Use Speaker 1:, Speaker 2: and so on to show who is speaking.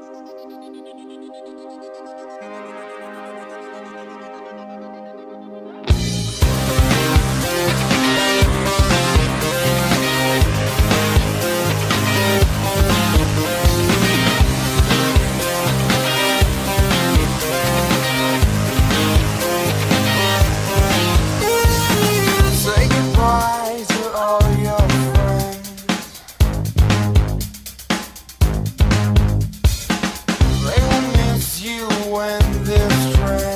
Speaker 1: Thank you. this train.